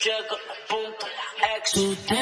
Juggle, ponto action.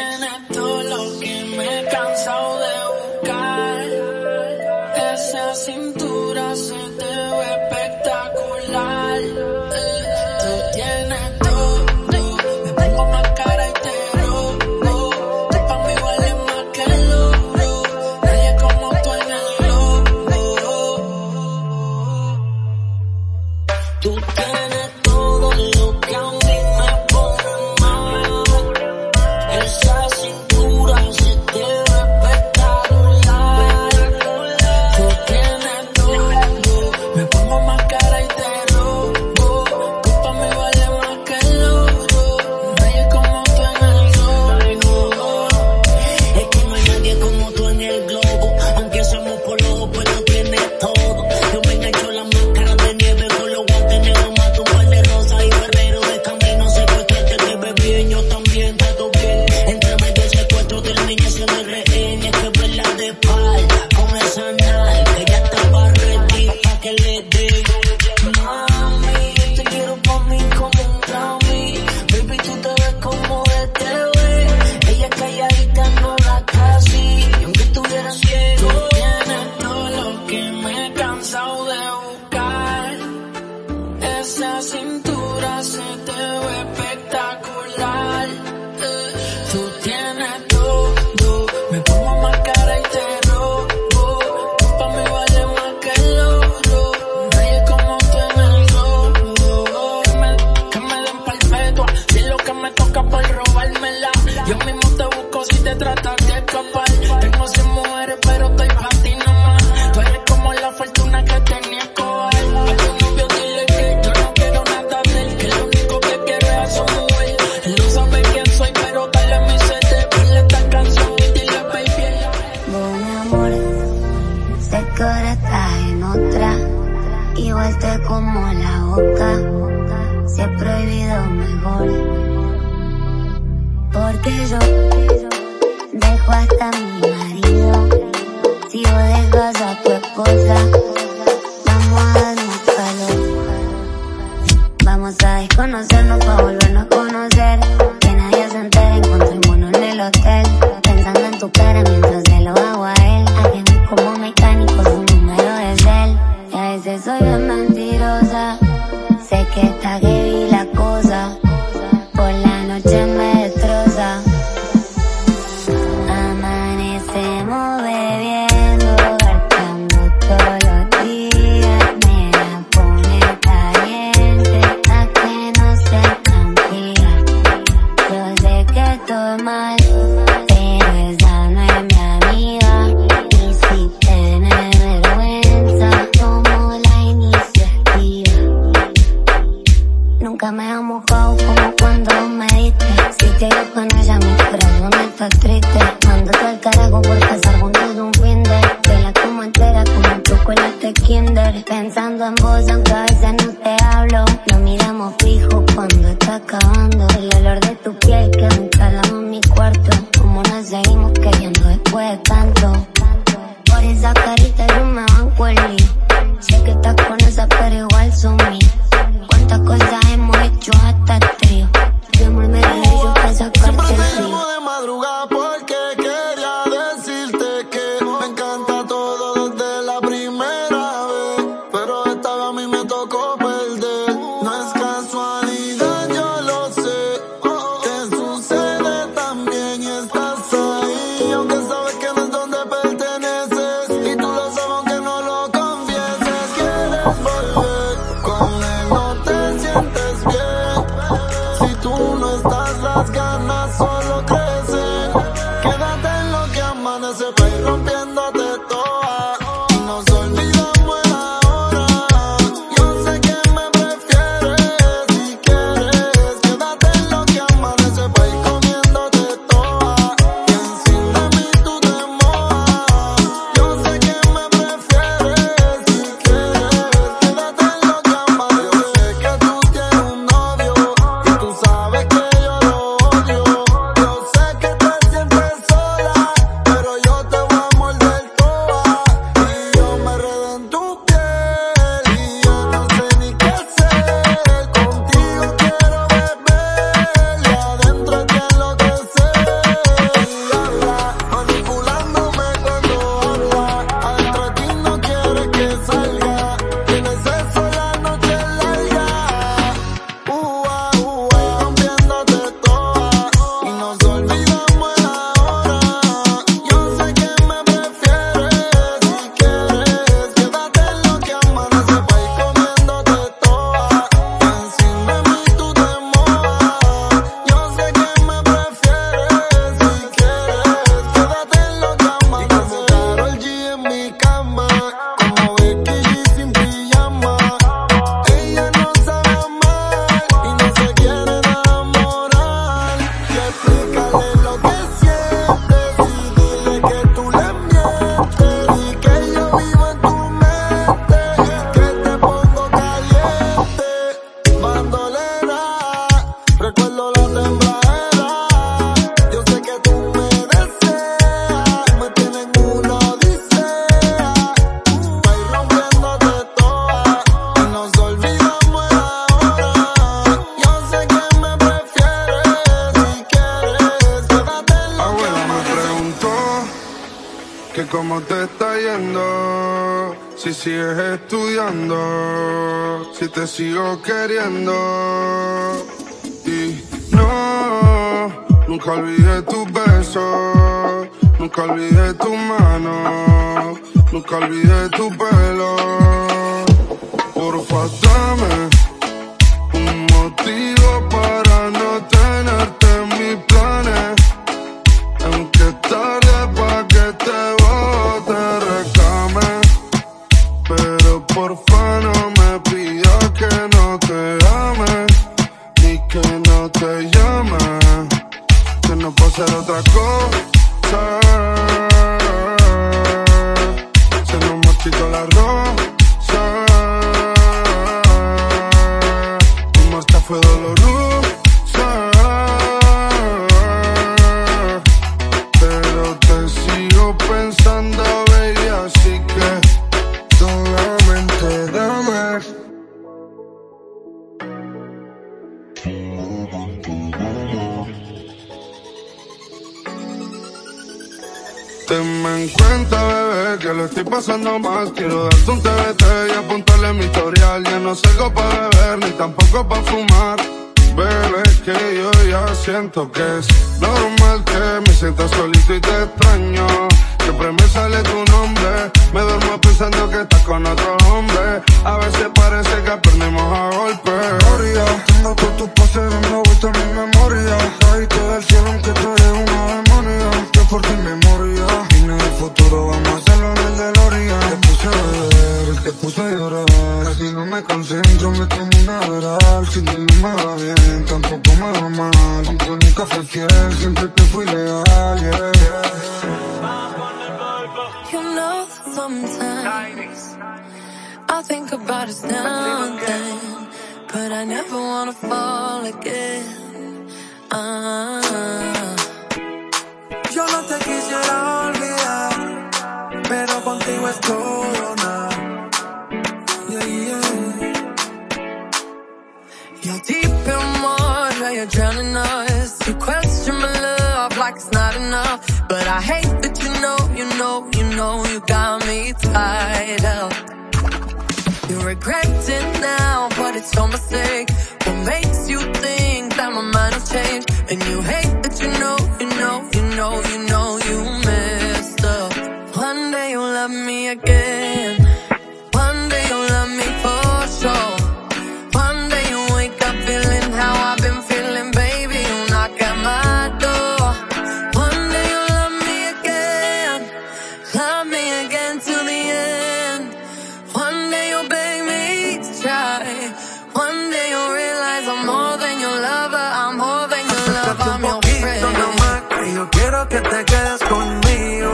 esa cintura se te ve espectacular. Tú tienes todo, me pongo más cara y te robo. Pa' mí vale más que el oro, nadie como tú en el robo. Que me, que me den perpetua, si lo que me toca por robármela. Yo mismo te busco si te tratas Pensando en vos, aunque a veces no te hablo. Nos miramos fijo cuando está acabando. El olor de tu piel que me calama en mi cuarto. Como nos seguimos queriendo después de tanto. Por esa carita yo me banco el Sé que estás con esa, pero igual son mí. Cuántas cosas hemos hecho hasta cómo te está yendo. Si sigues estudiando, si te sigo queriendo. Y no, nunca olvidé tus besos, nunca olvidé tu mano, nunca olvidé tu pelo. Porfa, dame nos marchitó que lo estoy pasando mal. Quiero darte un TBT y apuntarle mi historial. Ya no salgo pa' beber, ni tampoco pa' fumar. Bebé, que yo ya siento que es normal que me sienta solito y te extraño. Siempre me sale tu nombre, me duermo pensando que estás con otro hombre. A veces parece que perdimos a golpe. Memoria, tengo todos tus pases dando vueltas en mi memoria. Caíste del cielo aunque tú eres una demonia. Yo por ti concentro, me tomo una veral. Si no me va bien, tampoco me va mal. Aunque nunca fui fiel, siempre te fui leal, yeah, yeah. You know sometimes I think about us now and then, but I never wanna fall again. Ah. Yo no te quisiera olvidar, pero contigo es todo you're drowning us. You question my love like it's not enough. But I hate that you know, you know, you know, you got me tied up. You regret it now, but it's your mistake. What makes you think that my mind has changed? And you hate that you know, you know, un poquito nomás, que yo quiero que te quedes conmigo.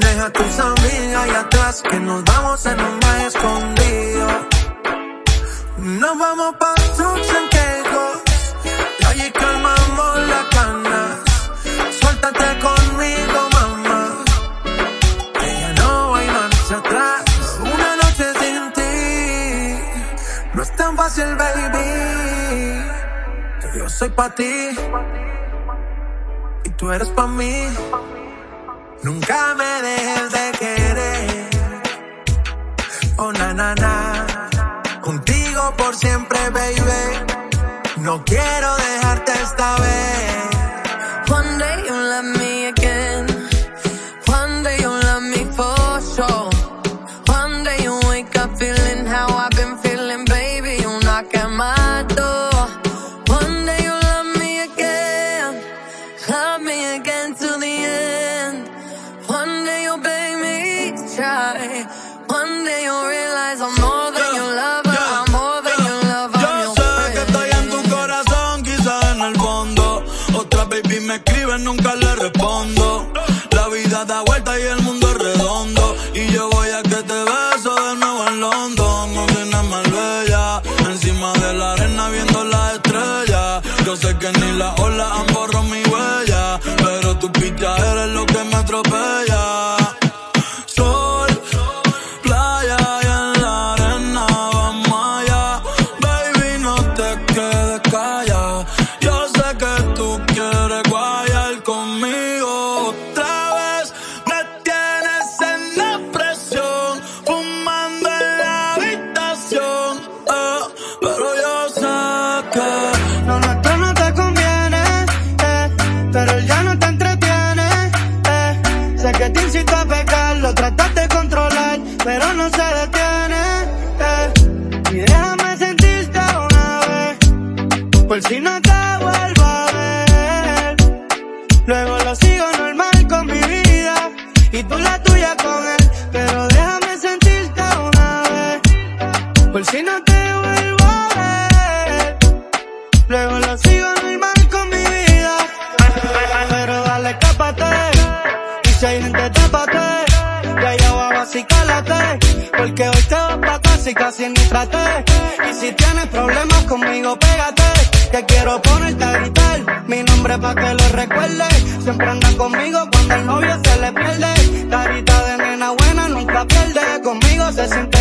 Deja a tus amigas ahí atrás, que nos vamos en un baile escondido. Nos vamos pa' and Caicos, y allí calmamos la cana. Suéltate conmigo, mamá, que ya no hay marcha atrás. Una noche sin ti, no es tan fácil, baby. Soy pa' ti, y tú eres pa' mí. Nunca me dejes de querer. Oh, na. Contigo por siempre, baby. No quiero dejarte esta vez. One day nunca le respondo. La vida da vuelta y el mundo es redondo. Y yo voy a que te beso de nuevo en London. No tienes más bella. Encima de la arena viendo las estrellas. Yo sé que ni las olas han borrado mi huella. Pero tu picha eres lo que Si no te vuelvo a ver, luego lo sigo normal con mi vida. Pero dale, escápate, y si hay gente, tápate. Y allá abajo así cálate, porque hoy te vas pa' casa y casi ni traté. Y si tienes problemas conmigo, pégate, que quiero ponerte a gritar. Mi nombre pa' que lo recuerde. siempre anda conmigo cuando el novio se le pierde. Carita de nena buena nunca pierde, conmigo se siente